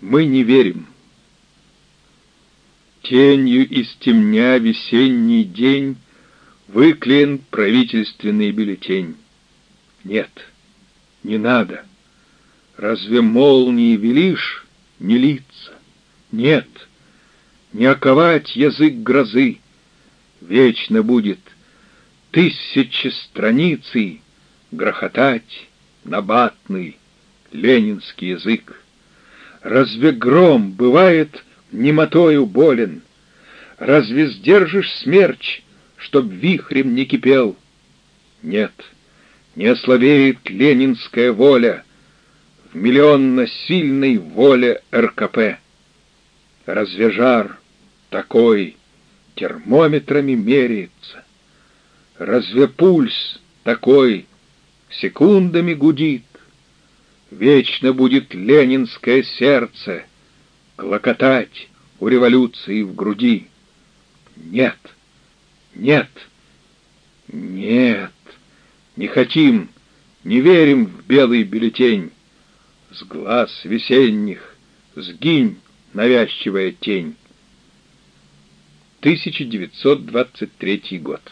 мы не верим. Тенью из темня весенний день Выклеен правительственный бюллетень. Нет, не надо. Разве молнии велишь не литься? Нет, не оковать язык грозы. Вечно будет тысячи страницей Грохотать набатный ленинский язык. Разве гром бывает немотою болен? Разве сдержишь смерч, чтоб вихрем не кипел? Нет, не ослабеет ленинская воля В миллионно-сильной воле РКП. Разве жар такой термометрами меряется? Разве пульс такой секундами гудит? Вечно будет ленинское сердце Клокотать у революции в груди. Нет, нет, нет, не хотим, не верим в белый бюллетень. С глаз весенних сгинь, навязчивая тень. 1923 год.